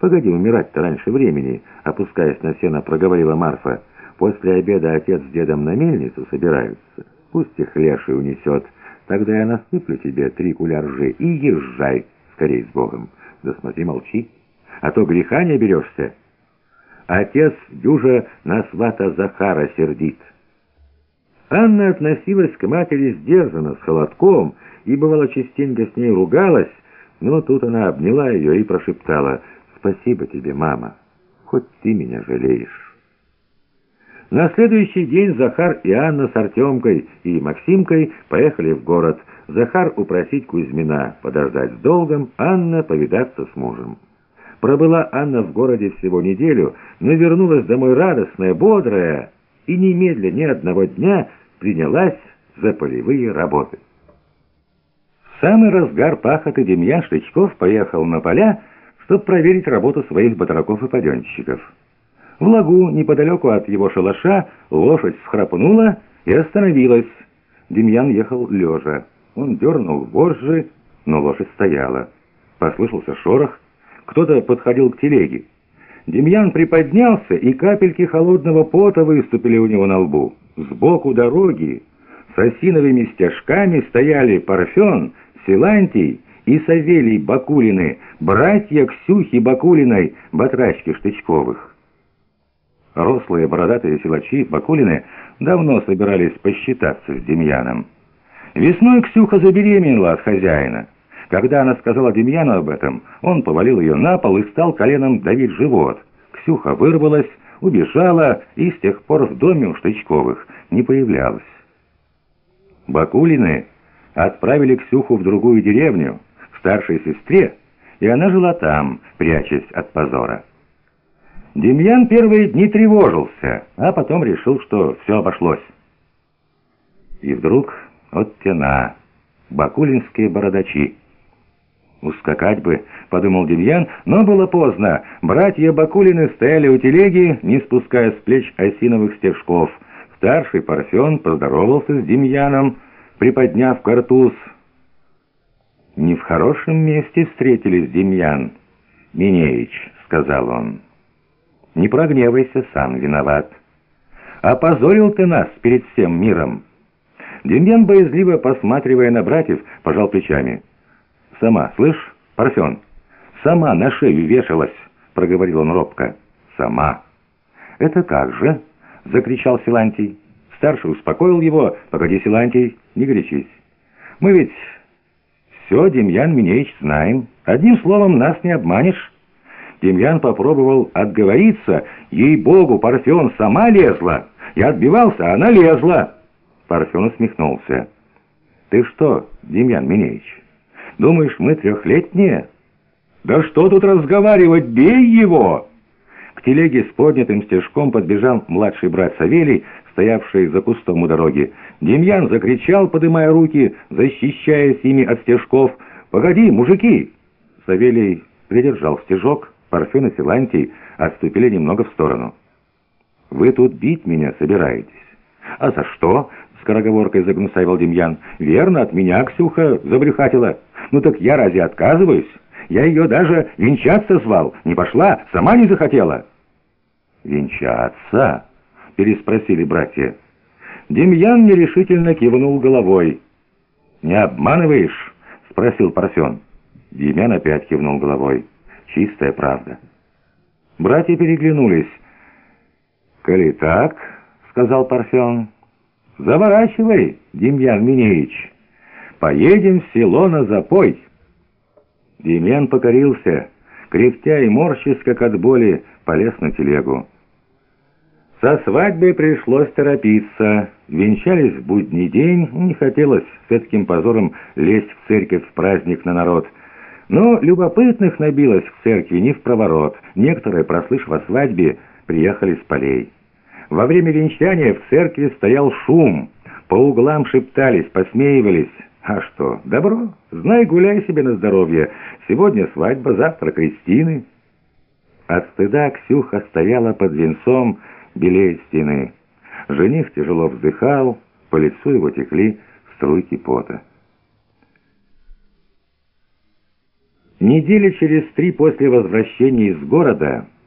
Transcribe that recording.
«Погоди умирать-то раньше времени», — опускаясь на сено, проговорила Марфа. «После обеда отец с дедом на мельницу собираются. Пусть их леший унесет. Тогда я насыплю тебе три куля ржи и езжай скорей с Богом. Да смотри, молчи, а то греха не берешься». Отец дюжа на свата Захара сердит. Анна относилась к матери сдержанно, с холодком, и, бывало, частенько с ней ругалась, но тут она обняла ее и прошептала «Спасибо тебе, мама, хоть ты меня жалеешь». На следующий день Захар и Анна с Артемкой и Максимкой поехали в город. Захар упросить Кузьмина подождать с долгом, Анна повидаться с мужем. Пробыла Анна в городе всего неделю, но вернулась домой радостная, бодрая, и немедля ни одного дня принялась за полевые работы. В самый разгар пахоты Демьян Шличков поехал на поля, чтобы проверить работу своих батраков и паденщиков. В лагу, неподалеку от его шалаша, лошадь всхрапнула и остановилась. Демьян ехал лежа. Он дернул вожжи, но лошадь стояла. Послышался шорох, кто-то подходил к телеге. Демьян приподнялся, и капельки холодного пота выступили у него на лбу. Сбоку дороги с осиновыми стяжками стояли Парфен, Силантий и Савелий Бакулины, братья Ксюхи Бакулиной, батрачки Штычковых. Рослые бородатые силачи Бакулины давно собирались посчитаться с Демьяном. Весной Ксюха забеременела от хозяина. Когда она сказала Демьяну об этом, он повалил ее на пол и стал коленом давить живот. Ксюха вырвалась, убежала и с тех пор в доме у Штычковых не появлялась. Бакулины отправили Ксюху в другую деревню, старшей сестре, и она жила там, прячась от позора. Демьян первые дни тревожился, а потом решил, что все обошлось. И вдруг от тена, бакулинские бородачи. «Ускакать бы», — подумал Демьян, но было поздно. Братья Бакулины стояли у телеги, не спуская с плеч осиновых стежков. Старший Парфен поздоровался с Демьяном, приподняв картуз. «Не в хорошем месте встретились, Демьян, Минеич», — сказал он. «Не прогневайся, сам виноват. Опозорил ты нас перед всем миром». Демьян, боязливо посматривая на братьев, пожал плечами. «Сама, слышь, Парфен, сама на шею вешалась», — проговорил он робко. «Сама». «Это как же?» — закричал Силантий. Старший успокоил его. «Погоди, Силантий, не горячись. Мы ведь все, Демьян Минеич, знаем. Одним словом, нас не обманешь». Демьян попробовал отговориться. «Ей-богу, Парфен сама лезла. Я отбивался, а она лезла». Парфен усмехнулся. «Ты что, Демьян Минеич?» Думаешь, мы трехлетние? Да что тут разговаривать, бей его!» К телеге с поднятым стежком подбежал младший брат Савелий, стоявший за кустом у дороги. Демьян закричал, подымая руки, защищаясь ими от стежков. «Погоди, мужики!» Савелий придержал стежок, Парфен и Силантий отступили немного в сторону. «Вы тут бить меня собираетесь?» «А за что?» — скороговоркой загнусавил Демьян. «Верно, от меня Ксюха забрюхатила». «Ну так я разве отказываюсь? Я ее даже венчаться звал. Не пошла, сама не захотела». «Венчаться?» — переспросили братья. Демьян нерешительно кивнул головой. «Не обманываешь?» — спросил Парфен. Демьян опять кивнул головой. «Чистая правда». Братья переглянулись. «Коли так», — сказал Парфен, — «заворачивай, Демьян Минеич». «Поедем в село на запой!» Демьян покорился, кряхтя и морщись, как от боли, полез на телегу. Со свадьбой пришлось торопиться. Венчались в будний день, не хотелось с этим позором лезть в церковь в праздник на народ. Но любопытных набилось в церкви не в проворот. Некоторые, прослышав о свадьбе, приехали с полей. Во время венчания в церкви стоял шум. По углам шептались, посмеивались. А что, добро, знай, гуляй себе на здоровье. Сегодня свадьба, завтра крестины. От стыда Ксюха стояла под венцом белее стены. Жених тяжело вздыхал, по лицу его текли струйки пота. Недели через три после возвращения из города